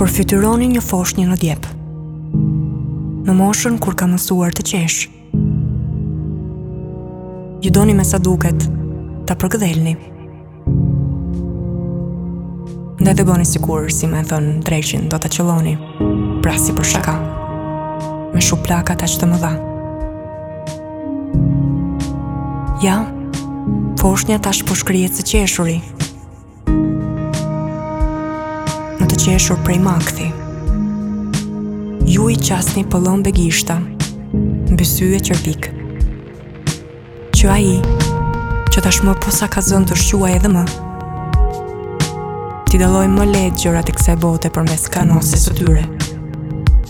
Përfytyroni një foshnjë në djep. Në moshën kur ka mësuar të qesh. Ju doni me sa duket, ta përgëdhelni. Ndaj dhe bëni sikur, si me thënë, dreqin do ta qëlloni, pra si për shaka, me shuplaka ta që të mëdha. Ja, foshnja tash po shkrihet së qeshuri. Një të qeshur prej makthi. Ju i qasni pëllëmbë e gishta, mbi sy e qërpik. Që ai, që tashmë posa ka zënë të shquajë edhe më, t'i dallojë më lehtë gjërat e kësaj bote përmes kanosjes së tyre.